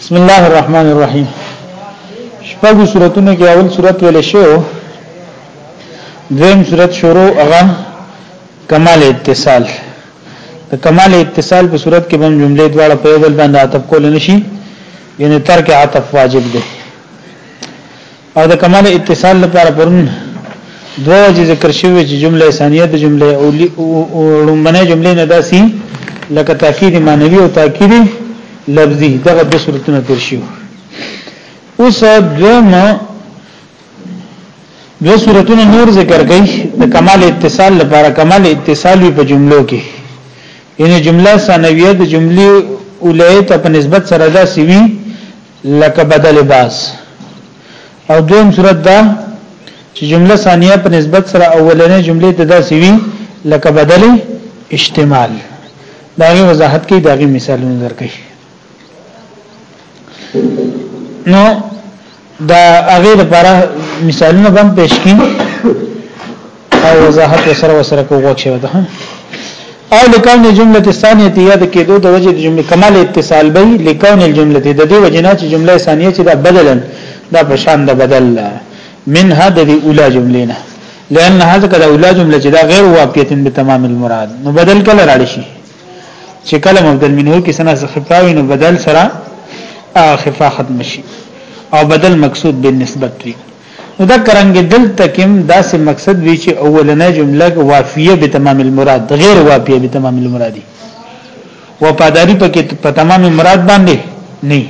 بسم الله الرحمن الرحیم شپږو سوراتونو کې اول سورات ویل شو دویم سورات شروع هغه کمال اتصال د کمال اتصال په صورت کې بم جملې دواړه په یو بل باندې عطف کول نشي یعنی ترک عطف واجب دی او د کمال اتصال لپاره پرون دوه وجې ذکر شوی چې جمله ثانیه د جمله اولی او لومبنه جمله نه داسي لکه تاکید معنوي او تاکید لفظي دغه د صورتونو تر شي اوس دویم دو صورتونو نور ذکر کړي د کمال اتصال لپاره کمال اتصال په جملو کې یعنی جمله ثانویه د جملې اولایت په نسبت سره دا سوي لکه بدل باس او دویم صورت دا چې جمله ثانیه په نسبت سره اولنې جملې ته داسې وي لکه بدل اشتمال داغه وضاحت کوي داغه مثالونه درکړي نو دا هغه لپاره مثالونه هم پیش کړي او وضاحت وسره وسره کو غوښه وده او لکون الجمله الثانيه یاد کېدو د وجه د جمله کمال اتصال به لکون الجمله د دې وجنا چې جمله ثانیه چې دا بدلن دا پرشان د بدل من هذه الاولى جمله نه لأن هذا کله اولى جمله چې دا غیر واقعیت به تمام المراد نو بدل کله راړي شي چې کله مبدل منه کې سنا خفاوي نو بدل سره خفا ختم شي او بدل مقصود بالنسبت وي نو دا کرنګ دلته کوم داسې مقصد وی چې اولنې جمله وافیه به تمام المراد غیر وافیه به تمام المرادی وفاداری پکې په تمام مراد باندې نه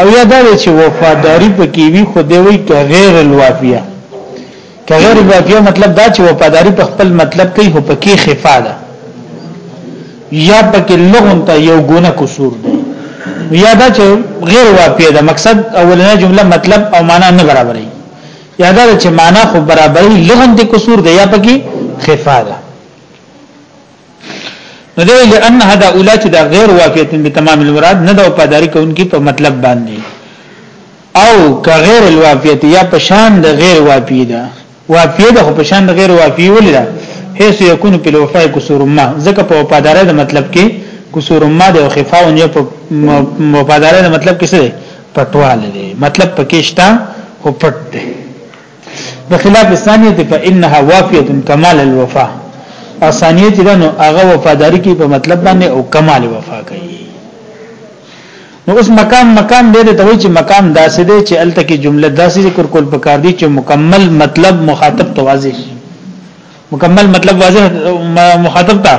او یا دا چې وفاداری پکې وی خو دی وی که غیر الوافیه که غیر الوافیه مطلب دا چې وفاداری په خپل مطلب کې هو پکې خفاده یا پکې لغون ته یو ګونه قصور دی یا دا چې غیر واقع ده مقصد اولنې جمله مطلب او معنا نه برابرې یا دا چې معنا خو برابرې لغون ته قصور دی یا پکې خفا ده نو دی لئن هدا اولا چې دا غیر واقع تن تمام المراد نه دا په داری کوونکی په مطلب باندې او که غیر الواقعیت یا پشان د غیر واقعی ده وافیه ده خو په شان غیر وافیه ولې ده حيث يكون په الوفاء قصور ما ځکه په وفادارۍ د مطلب کې قصور ما ده او خفاء نه په وفادارۍ د مطلب کې څه ده پټوال ده مطلب پکې شته او پټ ده بخلاف الثانيه فانها وافيه كمال الوفاء اسانیت ده نو هغه وفاداری کې په مطلب باندې او کمال وفا کوي نو اوس مکان مکان به ته وای چې مکان داسې دی چې الته کې جمله داسې ذکر کول پکار دي چې مکمل مطلب مخاطب ته واضح شي مکمل مطلب واضح مخاطب ته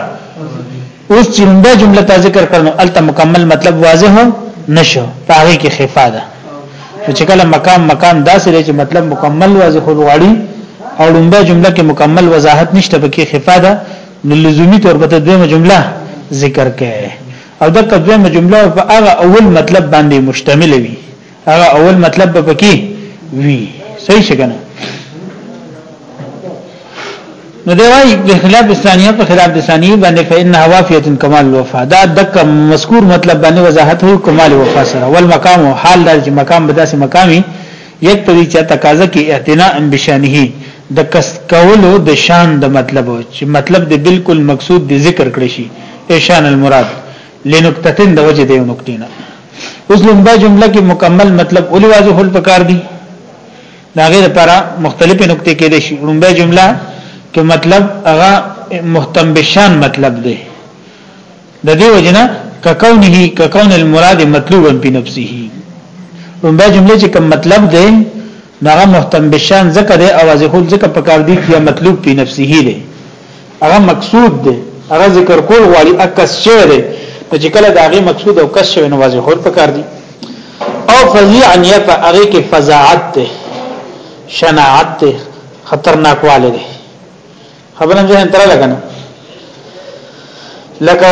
اوس چې دا جمله تا ذکر کړنو الته مکمل مطلب واضح نشو هغه کې خفا ده چې کله مکان مکان داسې دی چې مطلب مکمل واضح غواړي او لومبه جمله کې مکمل وضاحت نشته پکې خفا ده نو لزومی تور په دویمه جمله ذکر کړي او دغه دویمه جمله په هغه اول مطلب باندې مشتمل وي هغه اول مطلب به پکې وي صحیح څنګه نو دی وايي په خلاف ثانیه په خلاف ثانیه باندې فإن وافیه کمال الوفا دا دک مذکور مطلب باندې وضاحت هو کمال الوفا سره ول مقام حال د مقام بداسه مقامي یک پدې چې تقاضا کې اعتناء بشانه د قصد کولو د شان د مطلب چې مطلب د بالکل مقصود د ذکر کړی شي ایشان المراد لنقطتين د وجه د یو نقطې نه اوس لومبا جمله کې مکمل مطلب اولی واضح هل پکار دي دا غیر لپاره مختلفې نقطې کې دي شي لومبا جمله کې مطلب هغه مهتم بشان مطلب دی د دې وجنه ککونه ککون المراد مطلوبا په نفسه لومبا جمله چې کوم مطلب دی هغه محتم بشان ځکه دی او از خود ځکه پکار دی چې مطلوب په نفسه دی هغه مقصود دی هغه ذکر کول غواړي اکس شعر چې کله دا غي مقصود او کس شوی نو واځي خور پکار دی او فزیعا یف هغه کې فزاعت دی شناعت دی خطرناک والي دی خبرم ځه انتره لګنه لکه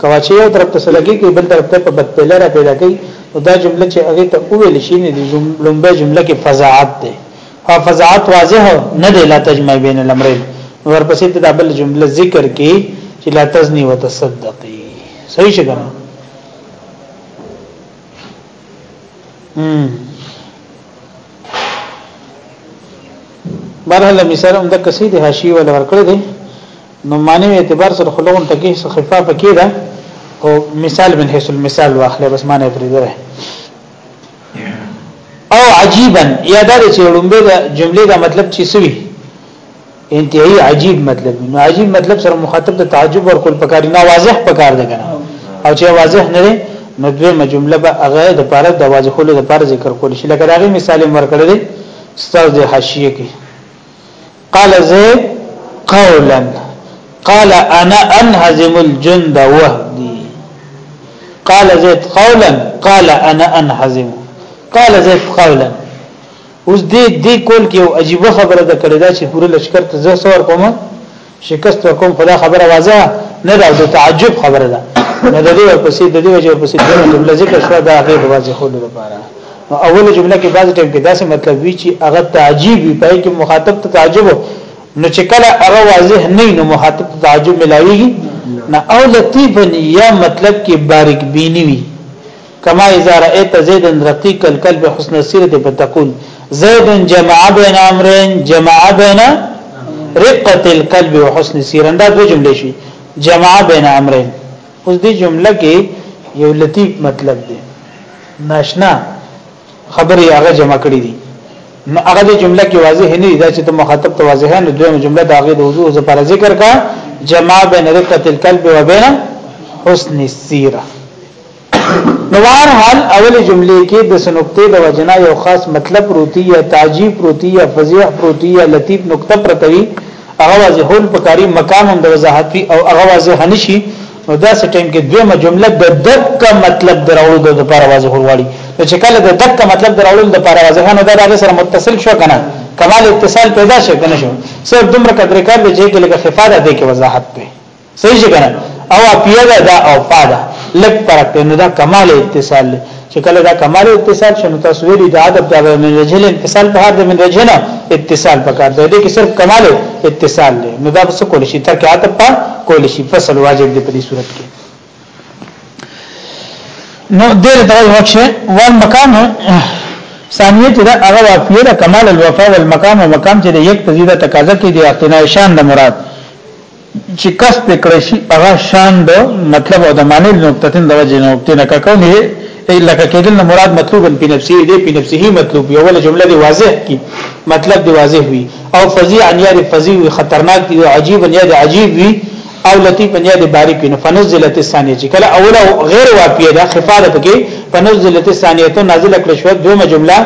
کوا چې یو طرف ته سلګي کې بل طرف ته په بدله را پیدا کوي نو دا جمله چې هغه ته وویل شي نه دي لومبه جمله کې فزاعت ده او فزاعت واضح نه دی لا تجمع بین الامرین ورپسې د بل جمله ذکر کې چې لا تزنی وتصدقي صحیح څنګه هم برحال مثال هم د کسې د حاشیه ول ورکړی دی نو معنی اعتبار سره خلقون تکیه سره خفا پکې ده او مثال من حيث المثال واخله بس معنی پرې ده او عجیبا یا دا چې لومبه د جملې دا مطلب چې سوي انتهایی عجیب مطلب نو عجیب مطلب سره مخاطب ته تعجب ورکول پکار نه واضح پکار ده کنه او چې واضح نه نو دویمه جمله به هغه د پاره د واضحولو د پاره ذکر کول شي لکه دا غي مثال مرکړل دي ستاسو د حاشیه کې قال زيد قولا قال انا انهزم الجند وحدي قال زيد قولا قال انا انهزم قال زيد قولا اوس دې دې کول کې یو عجیب خبره ده کړې دا چې پوره لشکر ته زه سور کوم شکست کوم خدا خبره واضح نه ده د تعجب خبره ده نه د دې ورپسې د دې وجه ورپسې د جمله ذکر شو دا غیر واضح خو لپاره نو اوله جمله کې بعضی ټیم کې داسې مطلب وی چې هغه تعجیب وي پای کې مخاطب ته تعجب نو چې کله هغه واضح نه نو مخاطب ته تعجب ملاويږي نه او لطیفن یا مطلب کې باریک بینی وي کما اذا رأيت زيدا رقيق القلب حسن السيره بتقول زيد جمع بين امرين جمع بين رقه القلب وحسن السيره دا دوه جملې شي جمع بين امرين اوس دې جمله کې یو لطیف مطلب دی ناشنا خبرې هغه جمع کړې دي نو هغه دې جمله کې واضح نه دی دا چې ته مخاطب ته واضح نه دویمه جمله دا غي د وضو لپاره ذکر کا جمع بین رقه القلب و بین حسن السیره نو هر حال اول جمله کې د سنکته د وجنا یو خاص مطلب پروتي یا تعجیب پروتي یا فضیح پروتي یا لطیف نقطه پرتوي هغه واضحول پکاري مقام هم د وضاحت وي او هغه واضح نشي نو دا سه ټیم کې دویمه جمله د دک مطلب دراوړو د لپاره واضح وړي نو چې کله د دک مطلب دراوړو د لپاره واضح نه دا هغه سره متصل شو کنه کمال اتصال پیدا شي کنه شو صرف دومره کډر کار دی چې کې لکه خفاده دی کې وضاحت دی صحیح شي کنه او اپیا دا دا او فا دا لک فرق دی نو دا کمال اتصال دی چې کله دا کمال اتصال شنو تاسو ویلي دا ادب دا من رجل انفصال په هر د من رجل اتصال پکار دی دې کې صرف کمال اتصال دی نو دا څه کول شي ترکه ادب په کول شي فصل واجب دی په دې صورت کې نو دیر دا وخت شه ول مکان ثانیه چې دا هغه واقعي دا کمال الوفا والمقام او مقام چې یک تزیده تقاضا کوي د اقتناء شان د مراد چې کسب کړی شي هغه شان د مطلب او د معنی نقطتين د وجه نقطه نه کونه ای لکه کېدل نه مراد مطلوب په نفسه دی په نفسه مطلوب یو ول جمله دی واضح کی مطلب دی واضح وي او فزيع ان یاد فزيع خطرناک دی او عجیب ان یاد عجیب وي او لطیف ان یاد باریک نه فنزلت الثانیه چې کله اوله غیر واقعه ده خفاده پکې فنزلت الثانیه نازل کړ شو دوه جمله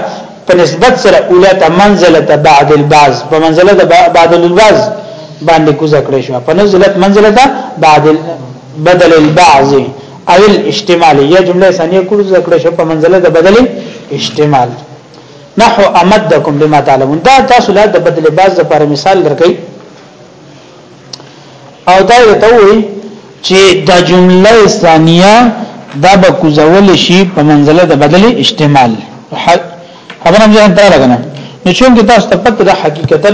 په نسبت سره اولت منزله بعد البعض په منزله د بعد البعض باندې کوزه کړې شو په نزلت منزله بعد بدل البعض او الاجتمال یا جمله ثانیه کوزه کړې شو په منزله د بدل اجتمال نحو امدکم بما تعلمون دا تاسو لا د بدل بعض لپاره مثال درکې او دا ته وایي چې دا جمله ثانیه دا به کوزول شي په منزله د بدل استعمال خبره مې ځان ته راغله نو چون کې تاسو ته پته ده حقیقتا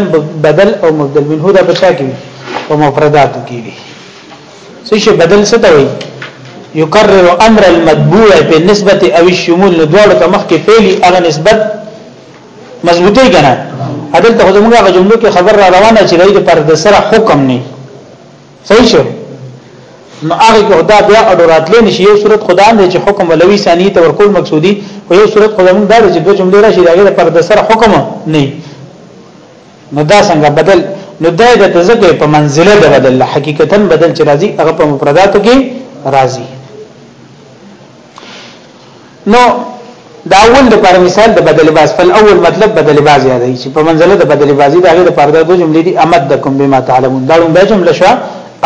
بدل او مبدل منه دا بچا کې او مفردات کې وي څه شي بدل څه ته وایي یکرر امر المتبوع په نسبت او الشمول دوړ ته مخ کې فعلی هغه نسبت مضبوطی کنه عدل ته زموږ هغه جملو کې خبر را روانه چې دای پر د سره حکم نه صحیح شو نو هغه کې خدا بیا اډو راتلې نشي یو صورت خدا نه چې حکم ولوي ثاني ته ورکول مقصودی او یو صورت خدا موږ دا چې دوه جملې راشي دغه پر د سره حکم نه نو دا څنګه بدل نو دا د تزکه په منزله د بدل حقیقتا بدل چې راځي هغه په مفرداتو کې راځي نو دا اول د پر مثال د بدل باز فل اول مطلب بدل باز یادای چې په منزله د بدل بازی دا غي د پر د دوه جملې دي امدکم بما تعلمون دا لومبه جمله شو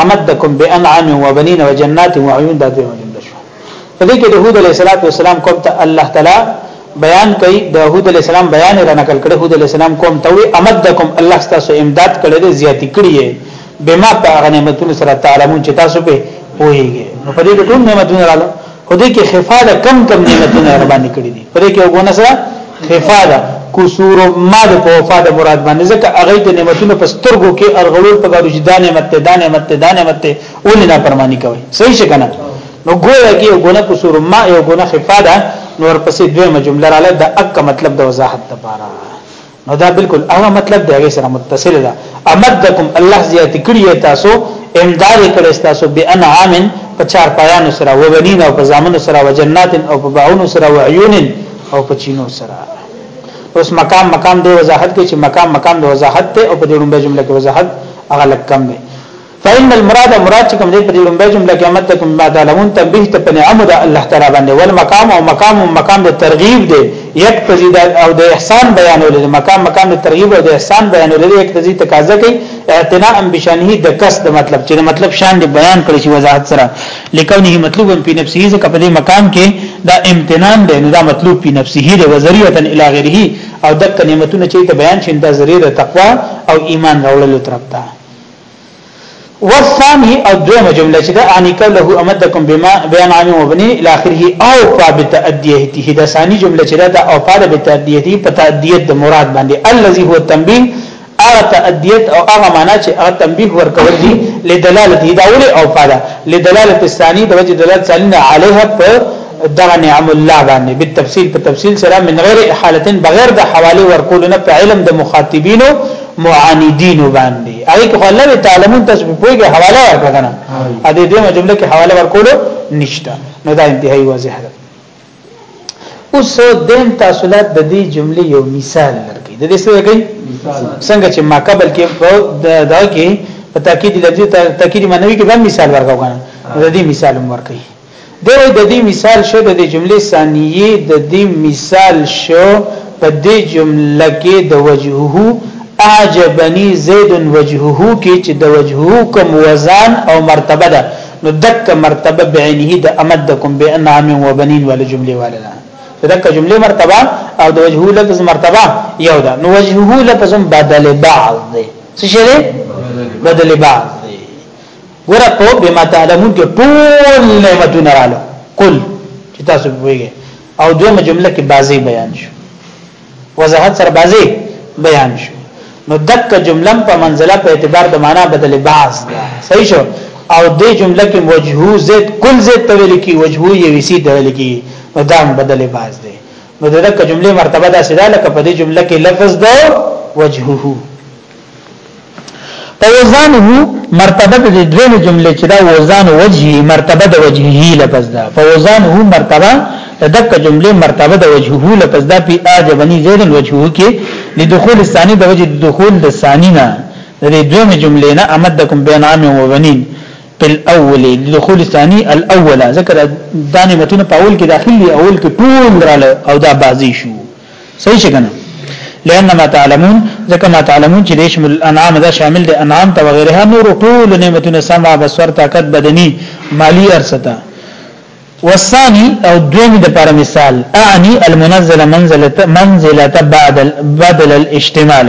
امدکم بانعام وبنین وجنات وعيون دا دوه جمله شو په دې کې د هود علیه السلام کوم ته الله تعالی بیان کوي د هود علیه السلام بیان را نقل کړي هود علیه السلام کوم ته امدکم الله ستاسو امداد کړي زیاتی کړی بما په هغه نعمتونو سره تعلمون چې تاسو په پوهیږئ نو په دې کې ټول نعمتونه رااله خو دې کې خفاده کم کم نعمتونه را باندې کړې دي په دې کې وګونه سره خفاده قصور ما د په وفات مراد باندې ځکه هغه د نعمتونو په سترګو کې ارغلول په ګارو چې دا نعمت ته دا نعمت ته دا نعمت ته ولې نه پرمانی کوي صحیح شکنه نو ګویا کې وګونه قصور ما یو ګونه خفاده نور پسې دویمه جمله رااله د اک مطلب د وضاحت لپاره نو دا بالکل هغه مطلب دی هغه سره متصل ده امدکم الله زیات کړی تاسو امداد کړی تاسو به انعام په چار پایانو سره و بنین او په زامنو سره و جنات او په باغونو سره و عیون او په چینو سره اوس مقام مقام دی وضاحت کې چې مقام مقام د وضاحت ته او په دې لومړي جمله کې وضاحت هغه لکم دی فإن المراد مراد چې کوم دې په دې لومبه جمله کې امد کوم ما تعلمون تنبيه ته په نعمت الله تعالی باندې ول مقام او مقام او مقام د ترغیب دی یک تزيد او د احسان بیانول دي مقام مقام د ترغیب او د احسان بیانول دي یک تزيد تقاضا کوي اعتناء بشانه د کس د مطلب چې مطلب شان دی بیان کړی شي وضاحت سره لکونه مطلوب په نفسه ځکه په دې مقام کې دا امتنان دی نو دا مطلوب په نفسه دی وزریه الی غیره او د نعمتونو چې ته بیان شین د ذریعہ تقوا او ایمان راوړلو ترپتا والثاني او دویمه جمله چې دا انیکو له امدکم بما بیان عام مبني الى اخره او فابت ادیهته دا ثاني جمله چې دا او فابت ادیهته په تادیت د مراد باندې الذي هو التنبيه هغه تادیت او هغه معنا چې هغه تنبيه ورکول دي لدلالت دا ول او فاده لدلالت الثاني د وجه دلالت ثاني عليها په دغه نعم الله باندې بالتفصيل په تفصيل سره من غیر حالتين بغیر د حواله ورکول نه په علم د مخاطبینو معاندین باندې هغه کو الله تعالیمون تاسو په پوهه حواله ورکړه کنه ا دې دمه جمله کې حواله ورکولو نشته نو دا انتهایی واضح ده اوس دیم تاسو له د دې جملې یو مثال درکې د دې سره کوي څنګه چې ما قبل کې دا کې په تاکید لفظي تاکید معنوي کې به مثال ورکاو کنه د دې مثال ورکړي دی وای د دې مثال شو د جملې ثانیه د دې مثال شو په دې جمله کې د وجهه اعجبني زید وجهه کې چې د وجهه کوم وزن او مرتبه ده نو دک مرتبه بعینه د امدکم بانعام وبنین ول جمله والدا دک جمله مرتبه او د وجهه لفظ مرتبه یو ده نو وجهه لفظ بدل بعض دی څه شي بدل بعض ګوره په بما تعلمون کې ټول نعمتونه رااله کل چې تاسو ویږي او دویمه جمله کې بازي بیان شو وضاحت سره بازي بیان شو نو دک جمله په منزله په اعتبار د معنا بدل بعض ده صحیح شو او دې جمله کې وجهو زید کل زید تویل کی وجهو یې وسی تویل کی نو دا بدل بعض ده نو دک جمله مرتبه دا سره لکه په دې جمله کې لفظ ده وجهه په وزانه مرتبه د دویم جمله چې دا وزان وجهي مرتبه د وجهي لفظ ده په وزانه مرتبه دک جمله مرتبه د وجهه لفظ ده په اجبني زید وجهه کې لدخول الثاني د وجه دخول د ثاني نه د دویم جمله نه امدکم بین عام و بنین په الاول دخول الثاني الاول ذکر دانه متونه په اول کې داخلي اول کې ټول رااله او دا بازي شو صحیح څنګه لئن ما تعلمون ځکه ما تعلمون چې دیش مل انعام دا شامل دي انعام ته وغیره نور ټول نعمتونه سما بسور طاقت بدني مالی ارستا والثاني او دویم د پر مثال اعني المنزل منزله منزله بعد بدل الاشتمال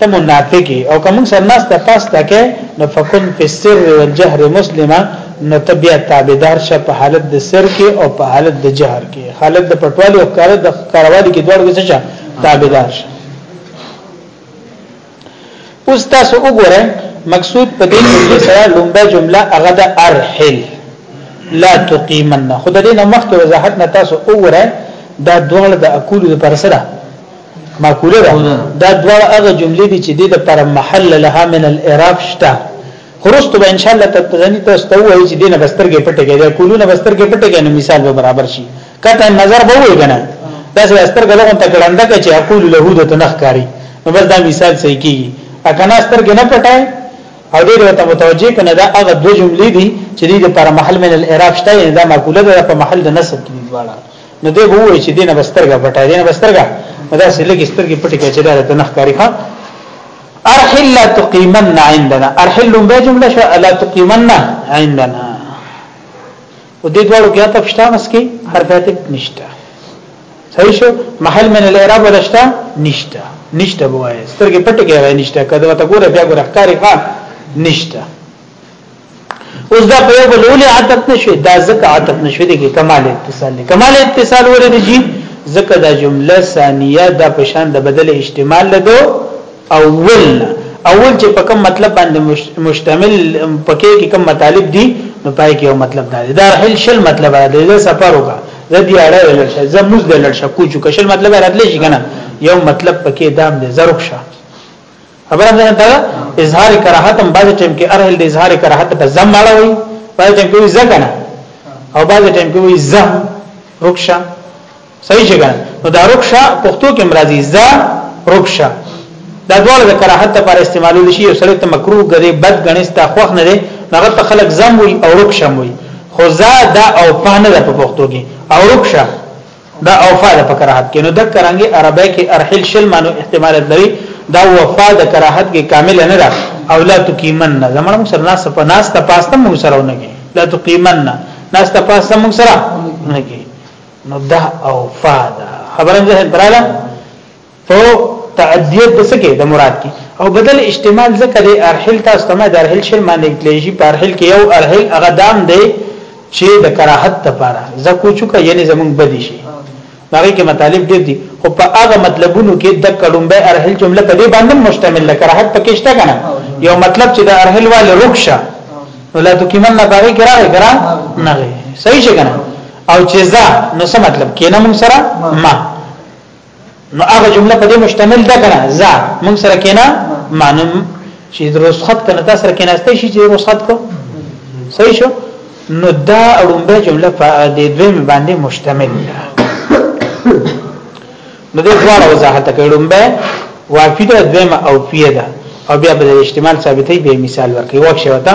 ته منافقي او کوم سره ناس ته پاسته کې نو فكن في السر والجهر مسلمه نو تبیا تابعدار شه په حالت د سر کې او په حالت د جهر کې حالت د پټوالي او کار د کاروالي کې دوړ کې شه تابعدار شه اوس تاسو وګورئ مقصود په دې جمله سره لومبه جمله هغه د ارحل لا تقیمن خدای دې نو مخکې وضاحت نه تاسو وګورئ دا دوړ د اکول پر سره معقوله ده دا دواړه هغه جملې دي چې د لپاره محل لها من الاعراب شته خرستو به ان شاء الله تغنی تاسو ته وایي چې دینه بسترګې پټې کې دا کولونه بسترګې پټې کې نو مثال به برابر شي کته نظر به وي کنه دا چې سترګې لغه ته ګړنده کې چې اقول له دې ته نخ کاری نو بس دا مثال صحیح کیږي اګه نه سترګې نه پټای او دې ته متوجه کنه دا هغه دوه جملې دي چې دې لپاره محل من الاعراب شته دا معقوله ده په محل د نسب کې دي نو دی به وایي چې دینه بسترګه پټه دینه بسترګه دا سې لګي سترګې پټې کې چې دا ته نخ کاری ښه ارحل لا تقیمن عندنا ارحل لومبه جمله شو لا تقیمن عندنا و دې دوړو کې عطف شته مس کې حرف عطف نشته صحیح شو محل من الاعراب ولشته نشته نشته بوای سترګې پټ کې وای نشته کله وته ګوره بیا ګوره ښکاری ښا نشته اوس دا په یو بل ولې عطف نشوي دا ځکه عطف نشوي دي کې کمال اتصال دی کمال اتصال ولې دی جی ځکه دا جمله ثانیه دا پشان د بدل احتمال لدو اول اول چې په کوم مطلب باندې مشتمل پکې کې کوم مطالب دي نو پای کې یو مطلب دا دی دا حل شل مطلب دی دا سفر وکړه زدی اړه ولر شه زموز دلر شه کوچو کشل مطلب راتلی شي کنه یو مطلب پکې دام دې زرخ شه خبره ده دا اظهار کراهت هم بعض ټیم کې ارهل د اظهار کراهت په زم ماړوي بعض ټیم کې زګنه او بعض ټیم کې وي زه رکشا صحیح څنګه نو دا رکشا پښتو کې مرضی ز رکشا دا ډول د کراهت لپاره استعمالول شي او سره ته مکروه غري بد غنيستا خوخ نه دي هغه ته خلق زم وي او رکشا وي خو زا دا او پانه د پښتو کې او رکشا دا اوفا د فکرات کې نو د کرانګي عربی کې ارحل شل مانو احتمال لري دا وفا د کراهت کې کامل نه ده او لا تقیمن نه زموږ مسلمان سره ناس ته پاسته موږ سره ونګي لا تقیمن نه ناس ته پاسته موږ سره ونګي نو دا اوفا ده خبره ده دراله په تعدیت د سکه د مراد کی او بدل اجتمال ذکر دی ارحل تاسو ته د ارحل شر باندې کلیږي په ارحل کې یو ارحل هغه دام دی چې د کراهت لپاره زکو چوکا یعنی زمون بدی شي هغه کې مطالب ډېر دي خو په هغه مطلبونو کې د کډومبه ارحل جمله په دې باندې مشتمل ده کراهت پکې شته کنه یو مطلب چې د ارحل وال رخصه ولا تو کمن نه باغی کرا کرا نه صحیح څنګه او جزاء نو څه مطلب کینه مون سره ما نو هغه جمله په دې مشتمل ده کنه ځا موږ سره کینا معنی چې رسخت کنه تاسو سره کیناسته شي چې رسخت کو صحیح شو نو دا اړومبه جمله په دې دویم باندې مشتمل ده نو دې ډول وضاحت کوي اړومبه وافیده دویم او پیه ده او بیا بل احتمال ثابتې به مثال ورکړي واښه وتا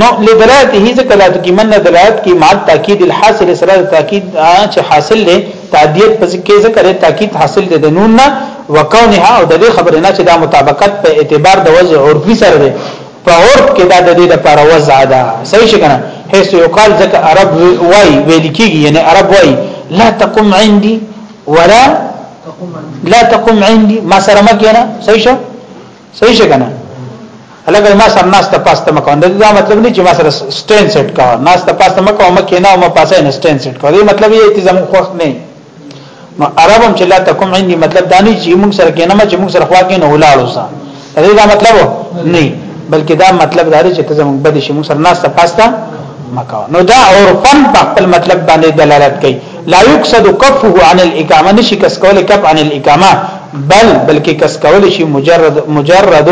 نو لدلاته ځکه لا تکمن دلالت کی مع تاکید الحاصل سره تاکید چې حاصل له تعدیت په ذکر ذکر تاکید حاصل له نون نه وکونها او د دې خبره نه چې دا مطابقت په اعتبار د وضع عرفي سره ده په عرف کې دا د دې لپاره وضع ده صحیح شګنه هیڅ یو قال ځکه عرب وای ویل کیږي یعنی عرب وای لا تقم عندي ولا لا تقم عندي ما سره مکه نه صحیح شګنه صحیح څنګه نه الګ ما سره ناس ته پاسته مکو دا مطلب نه چې ما سره سټین سیټ کا ناس ته پاسته مکو مکه نه ما پاسه نه سټین سیټ کا دې مطلب یې چې زمو خوښ نه نو عربم چې لا تکم عندي مطلب دانی چې موږ سره کې نه ما چې موږ سره خوا کې نه ولاړو سا دا مطلب نه بلکې دا مطلب دا چې ته زموږ بد شي موږ سره ناس ته پاسته مکو نو دا عرفن په خپل مطلب باندې دلالت کوي لا يقصد كفه عن الاقامه نشي کس کول کف عن الاقامه بل بلکې کس کول شي مجرد مجرد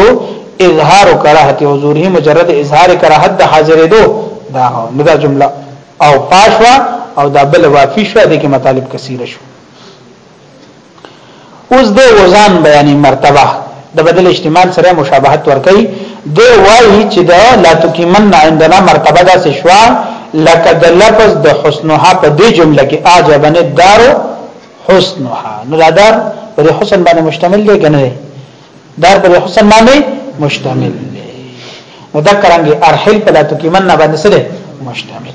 اظهار کراهت حضوره مجرد اظهار کراهت د حاضرې دو دا دا جمله او پاشوا او دا بل وافي شو د کې مطالب کثیر شو اوس د وزن بیانې مرتبه د بدل اجتماع سره مشابهت ورکړي د وایي چې د لا تکمن عندنا مرتبه دا شوا لکه د لفظ د حسنها په دې جمله کې اجبنه دار حسنها نو دا دار پر حسن باندې مشتمل دی کنه دار پر حسن باندې مشتمل دی نو دا کرانګي ارحل په لا تکمن باندې سره مشتمل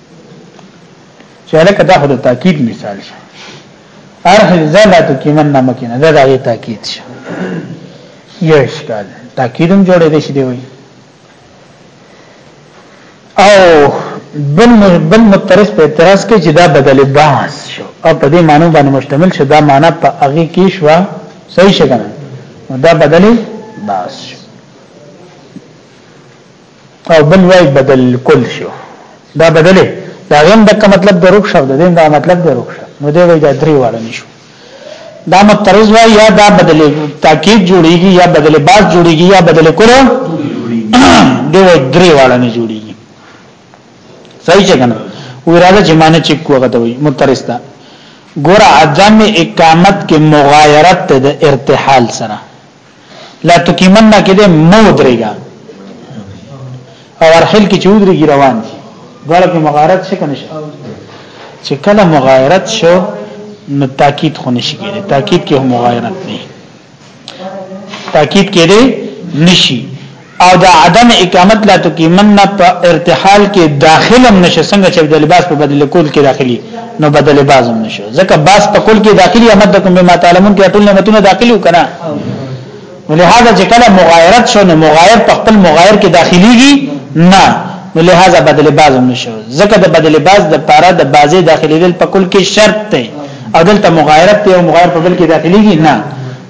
چې الکه دا خو د تاکید مثال شه ارخ زلات کې من نه مکینه دا دغه تاکید شه یو اشکال تاکیدم جوړې دي شي دی وي او بل بل مترس په اعتراض کې چې دا بدل باس شو او په دې معنی باندې مشتمل شو دا معنی په هغه کې شو صحیح شګنه دا بدل باس شو او بل وای بدل کول شو دا بدلې دا غیم دک مطلب د رخصه ده دا مطلب د رخصه نو دی وای دا درې واړه نشو دا مترز وای یا دا بدل تاکید جوړیږي یا بدل باز جوړیږي یا بدل کړو دی وای درې واړه نه جوړیږي صحیح څنګه وراده چې معنی چې کوغه دوی مترز ده ګور عدم اقامت کې مغایرت د ارتحال سره لا تقیمن کې ده مو درېګا او ارحل کې چودريږي روان دي دواړه په مغارت شي کنه شي چې کله مغایرت شو نو تاکید خو نشي کېږي تاکید کې هم مغایرت نه تاکید کېږي نشي او دا عدم اقامت لا تقیمن نه په ارتحال کې داخلم نشه څنګه چې د لباس په بدل کول کې داخلي نو بدل لباس هم نشه ځکه باس په کول کې داخلي امدکم کوم بما تعلمون کې ټول نعمتونه داخلي وکړه ولهدا چې کله مغایرت شو نو مغایر په خپل مغایر کې داخليږي نه ولهدا بدل لباس هم نشه ځکه د بدل لباس د پاره د بازي داخلي دل په کول کې شرط دی او دلته مغایرت ته مغایر په بل کې داخليږي نه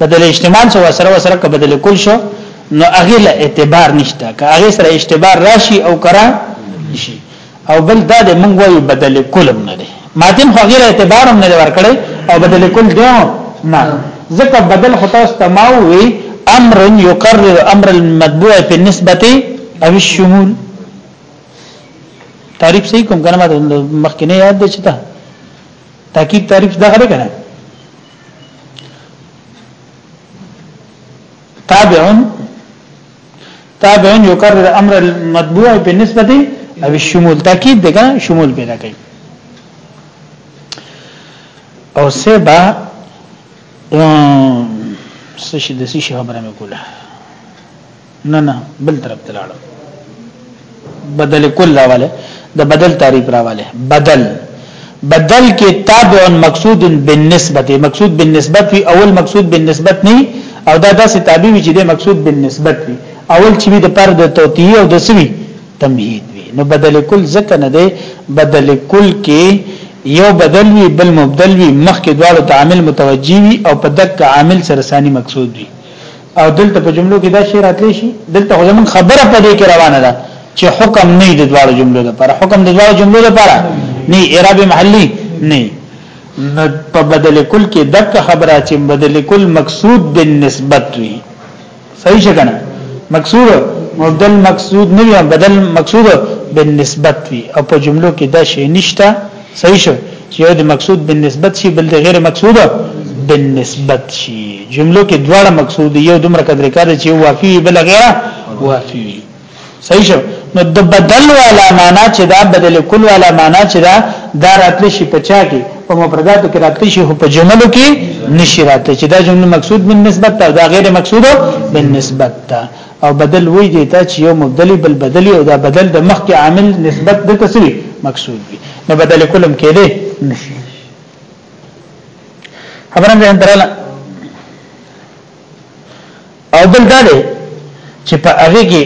بدل اجتماع سو سره وسره که بدل کول شو نو هغه له اعتبار نشته که هغه سره اجتبار راشي او کرا شي او بل دا د مونږ وی بدل کولم نه دی ماتن خو غیر اعتبار هم نه ورکړي او بدل کول دی نه ځکه بدل خو تاسو تماوي امر يقرر امر المتبوع في النسبه او الشمول تعریف صحیح کوم کنه ما مخکې نه یاد دی چې تا تاکید تعریف دا غره کنه تابع تابع يكرر امر المتبوع بالنسبه او الشمول تاکید دغه شمول پیدا کوي او سبا سشي د سشي خبره مې کوله نه نه بل طرف ته لاړو بدل کل راواله د بدل تعریف راواله بدل بدل کې تابع مقصود بالنسبه مقصود بالنسبه وی اول مقصود بالنسبه نه او دا داسې تابع وی چې د مقصود بالنسبه وی اول چې د پر د توتی او د سوي تمهید وی نو بدل کل ځکه نه دی بدل کل کې یو بدل وی بل مبدل وی مخکې دواړو تعامل متوجی وی او په دک عامل سره ثاني مقصود وی او دلته په جملو کې دا شی راتلی شي دلته خو زمون خبره په دې کې روانه ده چې حکم نه د دواړو جملو لپاره حکم د دواړو جملو لپاره نه اعراب محلی نه نو په بدل کل کې دک خبره چې بدل کل مقصود بالنسبت وي صحیح څنګه مقصود مبدل مقصود نه بدل مقصود بالنسبت وي او په جملو کې دا شی نشته صحیح شو چې یو د مقصود بالنسبت شي بل د غیر مقصود بالنسبت شي جملو کې دواړه مقصود یو دومره قدر کار چې وافي بل غیر وافي صحیح شو نو د بدل والا معنا چې دا بدل کل والا معنا چې دا دا راتل شي پچا کې په مفرداتو کې راتل شي په جملو کې نشي راتل چې دا جمله مقصود بالنسبت دا غیر مقصود بالنسبت او بدل وی دیتا چې یو مبدلی بل بدلی او دا بدل د مخکې عامل نسبت د تسوی مقصود وي نو بدل کولم کېده نشي خبره ده دراله او بل دا دی چې په هغه کې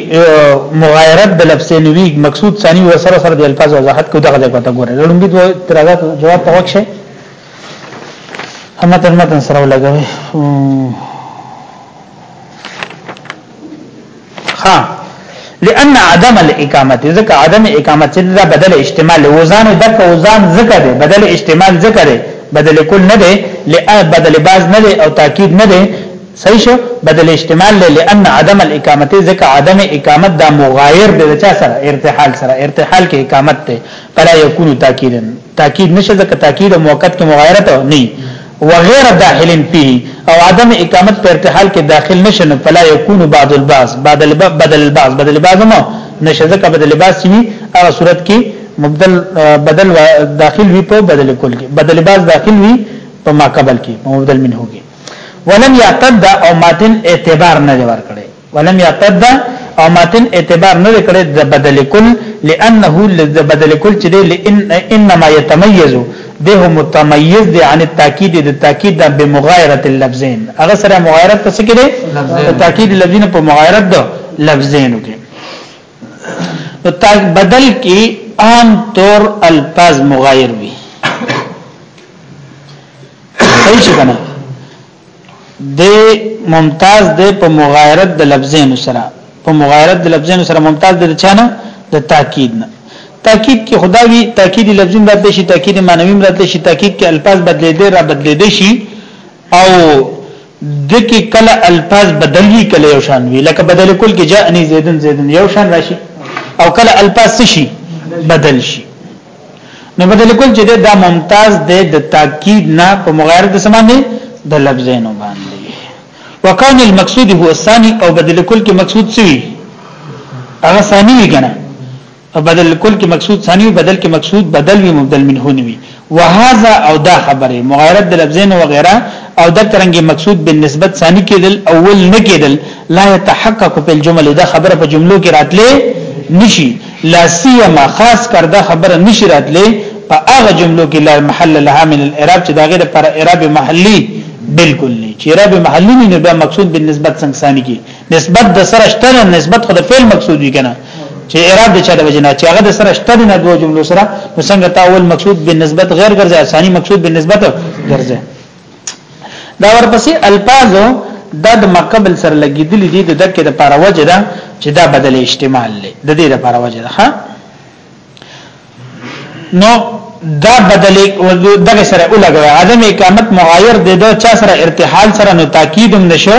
مغایرت د لفظ نوی مقصود ثاني و سره سره د الفاظ وضاحت کو دغه ځای ته ګوره لومبي دوه ترغه جواب ته وښه هم تر متن سره ولګوي ها لأن عدم الاقامه ذکا عدم اقامه چې دا بدل احتمال وزن دک وزن ذکر دی بدل احتمال ذکر دی بدل کل نه دی لأ بدل باز نه دی او تاکید نه دی صحیح شو بدل احتمال له لأن عدم الاقامه ذکا عدم اقامه دا مغایر دی چا سره ارتحال سره ارتحال کې اقامت ته فلا يكون تاکیدا تاکید نشه ځکه تاکید موقت کې مغایرت نه وغیر داخل فيه او عدم اقامت په ارتحال کې داخل نشه نو فلا يكون بعد الباس بعد الباس بدل الباس بدل الباس مو نشه ځکه بدل الباس وي هغه صورت کې مبدل بدل داخل وي په بدل کول کې بدل الباس داخل وي په ما قبل کې مبدل منه کې ولم يعتد او ماتن اعتبار نه ور کړي ولم يعتد او ماتن اعتبار نه کړی د بدل کل لانه د بدل کل چې دی انما يتميز ده متميز دی عن التاکید د تاکید د بمغایرت اللفظین هغه سره مغایرت څه کې دی د تاکید لفظین په مغایرت د لفظین کې نو تاک بدل کې عام طور الفاظ مغایر وي صحیح څنګه د ممتاز د په مغایرت د لفظینو سره په مغایرت د لفظینو سره ممتاز د چانه د تاکید نه تاکید کې خدا وی تاکید لفظین راتل شي تاکید معنوي راتل شي تاکید کې الفاظ بدلیدل را بدلیدل شي او دکی کله الفاظ بدل وی کله یو شان وی لکه بدل کول کې جاءنی زیدن زیدن یو شان راشي او کله الفاظ شي بدل شي نو بدل کول چې دا ممتاز دی د تاکید نه په مغایر د سمانه د لفظینو باندې وکان المقصود هو الثاني او بدل کول کې مقصود څه وي هغه ثاني وي کنه او بدل کول کې مقصود ثاني بدل کې مقصود بدل وي مبدل منه نه وي وهذا او دا خبره مغایرت د لفظینو وغیرہ او د ترنګي مقصود بالنسبت ثاني کېدل اول نه کېدل لا يتحقق په الجمل دا خبره په جملو کې راتلې نشي لا سیما خاص کر دا خبره نشی راتلی په هغه جملو کې لا محل لها من الاعراب چې دا غیر پر اعراب محلی بالکل نه چې اعراب محلی نه به مقصود بالنسبت څنګه ثاني کې نسبت د سره شته نسبت خو د فعل مقصود وی کنه چې اعراب د چا د وجنه چې هغه د سره شته نه دوه جملو سره نو څنګه تاول مقصود بالنسبت غیر ګرځي ثاني مقصود بالنسبت ګرځي دا ورپسې الفاظو دا د مقبل سره لګیدل دي د دکې د لپاره وجه ده چې دا بدل احتمال لري د دې لپاره وجه ده ها نو دا بدل دغه سره ولګوي عدم اقامت مغایر د چا سره ارتحال سره نو تاکید هم نشو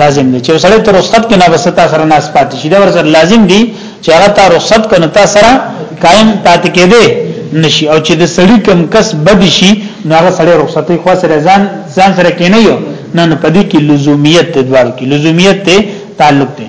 لازم دي چې سړی ته رخصت کې نه وستا سره نه سپات شي دا ورسره لازم دي چې هغه ته رخصت کنه تا سره قائم پاتې کېده نشي او چې د سړی کم کس بد شي نو هغه سړی رخصتې خو سره ځان ځان سره کې نه یو نه نه پدې کې لزومیت د دوار کې لزومیت ته تعلق دی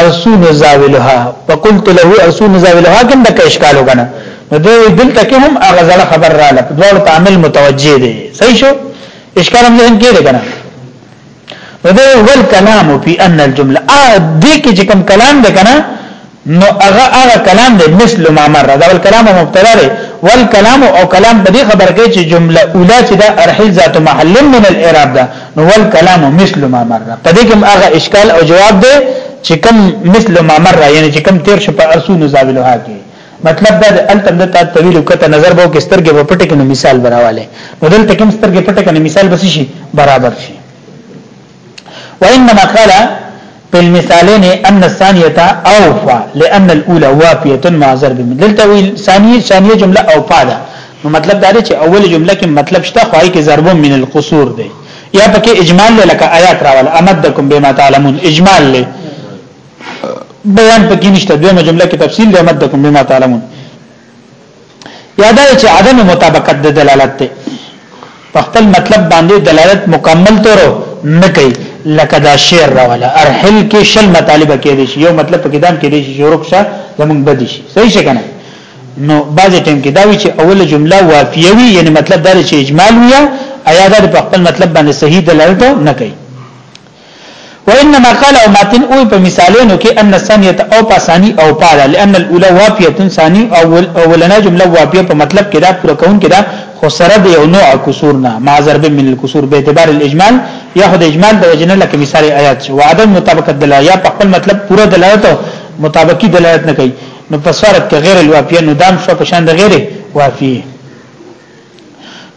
ارسو نزاولها فقلت له ارسو نزاولها کوم د اشکال وکنه نو دوی دلته کې هم هغه ځړه خبر را لپ دوه تعامل متوجه دي صحیح شو اشکال هم ذهن کې لګنه نو دوی ول کلام په ان الجمله ا دې کې چې کوم کلام ده کنه نو هغه هغه کلام ده مثل ما مر دا ول کلام مبتدا ده ول کلام او کلام په دې خبر کې چې جمله اوله چې دا ارحل ذات محل من الاعراب ده نو ول کلام مثل ما مر په دې کې هغه اشکال او جواب دی چې کوم مثل ما مر یعنی چې کوم تیر شو په ارسو نزاولها کې مطلب دا د التم د تا طویل کته نظر بو کې سترګې په پټه کې مثال براواله نو دلته کوم سترګې پټه کې مثال بس شي برابر شي وانما قال په المثالين ان الثانيه اوفى لان الاولى وافيه مع ضرب دلته ویل ثانيه ثانيه جمله اوفا ده نو مطلب دا دی چې اول جمله کې مطلب شته خو کې ضرب من القصور دی یا پکې اجمال لکه آیات راول امدکم بما تعلمون اجمال له بیان پکې نشته دویمه جمله کې تفصیل دی امدکم بما تعلمون یاده چې عدم مطابقت د دلالت ته په خپل مطلب باندې دلالت مکمل تورو نه کوي لکه دا شعر راواله ارحل کې شل مطالبه کې دي یو مطلب په کدام کې دي چې ورکشه زمونږ بدی شي صحیح څنګه نه نو بعضی ټیم کې دا وی چې اوله جمله وافیه وي یعنی مطلب دا چې اجمال وي یا دا په خپل مطلب باندې صحیح دلالت نه کوي وانما قال او ماتن او په مثالونو کې ان ثانیه او په ثانی او پاله لان الاولى وافیه ثانی او اولنا جمله وافیه په مطلب کې دا پر کون کې دا خو سره د یو نوع کسور نه ما ضرب من الکسور به اعتبار الاجمال یا خو د اجمال د وجنه لکه مثال آیات شو عدم مطابقت دلایل یا په خپل مطلب پوره دلایل ته مطابقي دلایل نه کوي نو په صورت کې غیر الوافیه نو دام شو په شان د غیر وافیه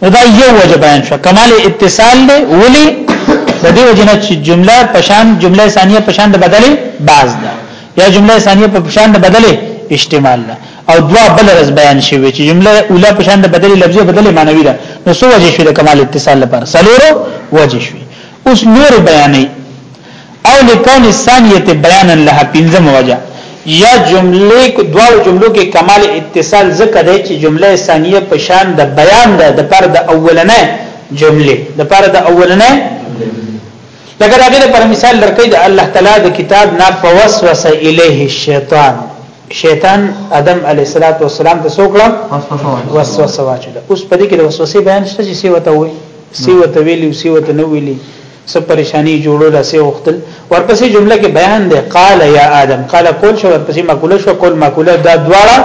نو دا یو وجه بیان شو کمال اتصال دی ولی د دې وجه نه چې جمله پشان جمله ثانیه پشان د بدلې باز ده یا جمله ثانیه په پشان د بدلې احتمال ده او دوا بل رز بیان شوی چې جمله اوله پشان د بدلې لفظي بدلې معنوي ده نو سو وجه شوی د کمال اتصال لپاره سلورو وجه شوی اوس نور بیانې او لکون الثانیه بیانا لها پنځم وجه یا جمله دوه جملو کې کمال اتصال ذکر دی چې جمله ثانیه په شان د بیان ده د پر د اولنې جمله د پر د اولنې لکه دا غیر پر مثال درکې د الله تعالی د کتاب نا فوسوس الیه الشیطان شیطان ادم علی الصلاه والسلام ته سوکړه وسوسه واچله اوس په دې کې د وسوسې بیان شته چې سی وته وي سی وته ویلی سی وته نو ویلی څه پریشانی جوړو لاسه وختل ورپسې جمله کې بیان ده قال یا ادم قال کول شو ورپسې مقوله شو کول مقوله دا دواړه